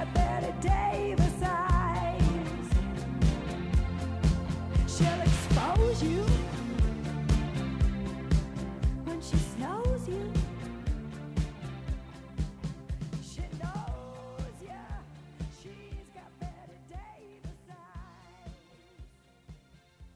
a better day